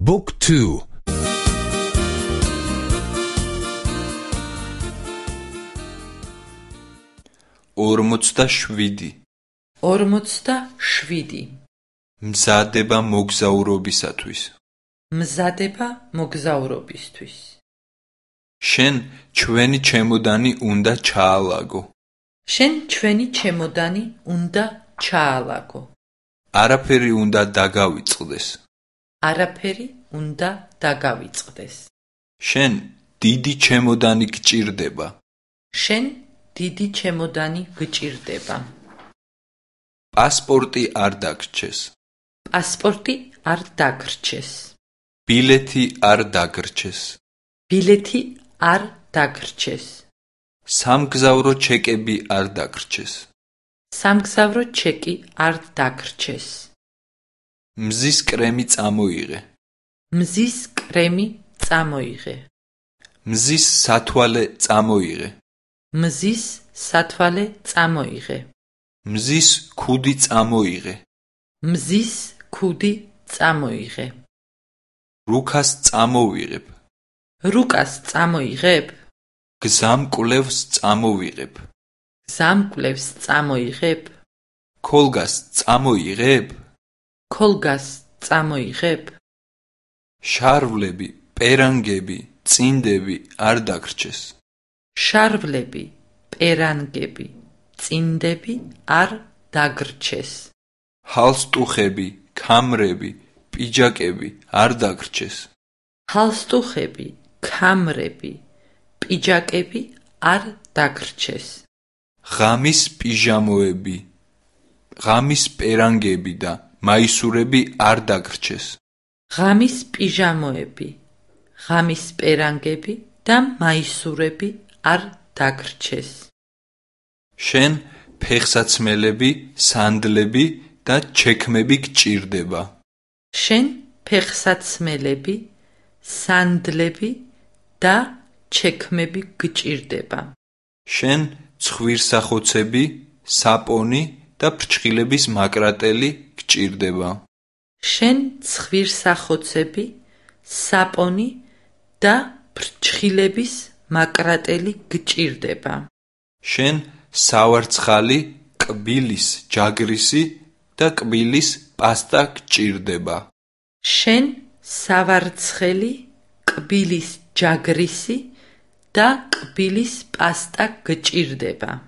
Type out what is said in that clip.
Book 2 47 47 მზადება მოგზაურობისათვის. მზადება მოგზაურობისთვის. შენ ჩვენი ჩემოდანი უნდა ჩაალაგო. შენ ჩვენი ჩემოდანი უნდა ჩაალაგო. არაფერი უნდა დაგავიწყდეს არაფერი უნდა დაგავიწყდეს. შენ დიდი ჩემოდანი გჭირდება. შენ დიდი ჩემოდანი გჭირდება. პასპორტი არ დაგრჩეს. პასპორტი არ დაგრჩეს. ბილეთი არ დაგრჩეს. ბილეთი არ დაგრჩეს. სამგზავრო ჩეკები არ დაგრჩეს. სამგზავრო ჩეკი არ დაგრჩეს მზის კრემი წამოიღე. მზის კრემი წამოიღე. მზის სათვალე წამოიღე. მზის სათვალე წამოიღე. მზის ქუდი წამოიღე. მზის ქუდი წამოიღე. რუქას წამოვიღებ. რუკას წამოიღებ. გზამკვლევს წამოვიღებ. ზამკვლევს წამოიღებ. ქოლგას წამოიღებ ქოლგას წამოიღებ. შარვლები პერანგები წინდები არ დაგრჩეს. შარვლები პერანგები წინდები არ დაგრჩეს. ჰალსტუხები ქამრები პიჯაკები არ დაგრჩეს. ჰალსტუხები ქამრები პიჯაკები არ დაგრჩეს. ღამის პიჟამოები ღამის პერანგები და მაისურები არ დაგრჩეს. ღამის პიჟამოები ღამის პერანგები და მაისურები არ დაგრჩეს. შენ ფეხსაცმელები სანდლები და ჩექმები გჭირდება. შენ ფეხსაცმელები სანდლები და ჩექმები გჭირდება. შენ ცხვირსახოცები საპონი და ფრჩხილების მაკრატელი გჭირდება შენ ცხვირსახოცები საპონი და ფრჩხილების მაკრატელი გჭირდება. შენ სავარცხალი კბილის ჯაგრისი და კბილის პასტა გჭირდება. შენ სავარცხელი კბილის ჯაგრისი და კბილის პასტა გჭირდება